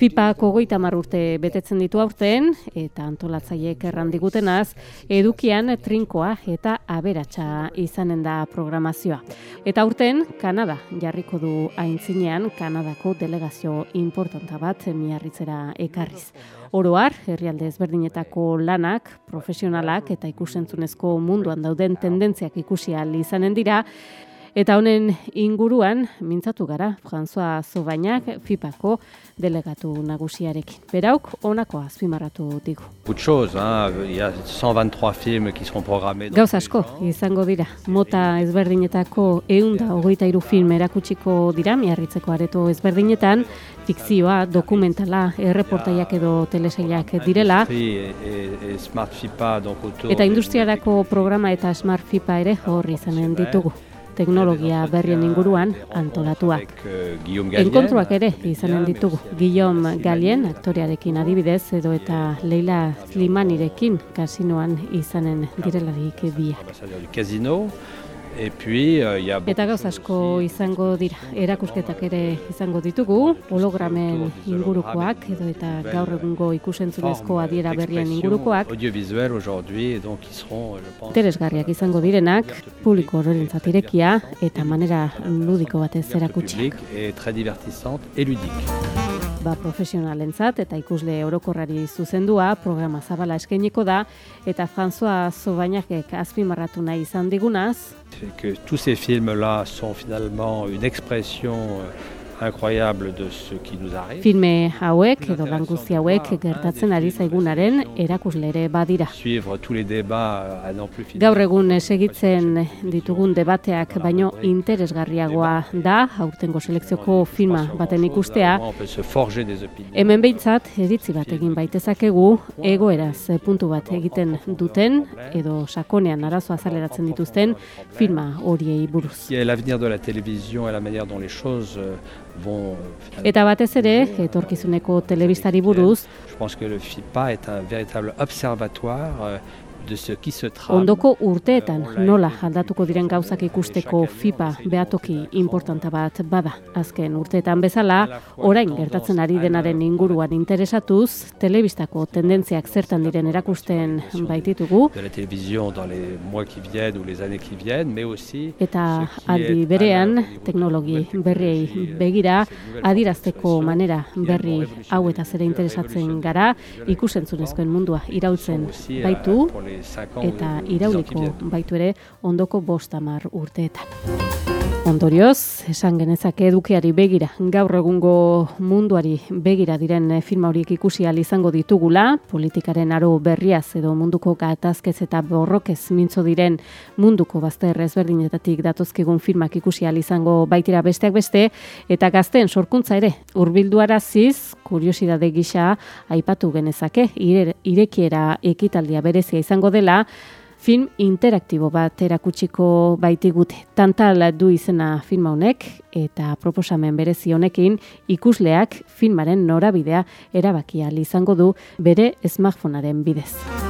Pipa kogoita urte betetzen ditu aurten, eta antolatzaiek errandigutenaz, edukian trinkoa eta aberatsa izanen da programazioa. Eta aurten, Kanada jarriko du aintzinean, Kanadako delegazio importanta bat miarritzera ekarriz. Oroar, herrialde ezberdinetako lanak, profesionalak eta ikusentzunezko munduan dauden tendentziak ikusia izanen dira, Eta honen inguruan, mintzatu gara, François Zobainak, FIPako delegatu nagusiarekin. Berauk, honako azpimarratu digu. Chose, hein, ya 123 film qui seront programmés. Gauz asko, izango dira. Mota ezberdinetako eunda hogeita iru film erakutsiko dira, miarritzeko areto ezberdinetan, fikzioa, dokumentala, erreportaiak edo telesailak direla. Eta industriarako programa eta Smart FIPA ere horri izanen ditugu teknologia berrien inguruan antolatuak. Enkontruak ere izanen ditugu. Guillaume Galien, aktorearekin adibidez, edo eta Leila Slimanirekin kasinoan izanen direlarik biak. Et puis, uh, y a Eta gauz asko izango dira, erakusketak ere izango ditugu, hologramen ingurukoak, edo eta gaur egungo ikusentzunezko adiera berrien ingurukoak. Audiovisuel aujourd'hui, donc ils seront, je pense... Teresgarriak izango direnak, publiko horrentzat irekia, eta manera ludiko batez erakutsi. Et très divertissante et ludique ba, profesionalentzat eta ikusle orokorrari zuzendua programa zabala eskainiko da eta François Zobainakek azpimarratu nahi izan digunaz. Que tous ces films là sont finalement une expression euh, incroyable de ce qui nous arrive. Filme hauek edo lan hauek gertatzen ari zaigunaren erakuslere badira. Plus Gaur egun segitzen ditugun debateak baino interesgarriagoa da aurtengo selekzioko filma baten ikustea. Hemen behintzat eritzi bat egin baitezakegu egoeraz puntu bat egiten duten edo sakonean arazoa zaleratzen dituzten filma horiei buruz. L'avenir de la télévision et la manière dont les choses euh, Eta batez ere, etorkizuneko telebistari buruz, Euh, Ondoko urteetan nola aldatuko diren gauzak ikusteko FIPA behatoki importanta bat bada. Azken urteetan bezala, orain gertatzen ari denaren inguruan interesatuz, telebistako tendentziak zertan diren erakusten baititugu. Eta aldi berean, teknologi berriei begira, adirazteko manera berri hau eta zere interesatzen gara, ikusentzunezkoen mundua irautzen baitu, eta irauliko baitu ere ondoko bostamar urteetan. Ondorioz, esan genezake edukiari begira, gaur egungo munduari begira diren filma horiek ikusi izango ditugula, politikaren aro berriaz edo munduko gatazkez eta borrokez mintzo diren munduko bazter ezberdinetatik datozkigun filmak ikusi izango baitira besteak beste, eta gazten sorkuntza ere, urbildu araziz, kuriosidade gisa, aipatu genezake, irekiera ekitaldia berezia izango dela, film interaktibo bat erakutsiko baitigute. Tantal du izena filma honek eta proposamen berezi honekin ikusleak filmaren norabidea erabakia izango du bere smartphonearen bidez.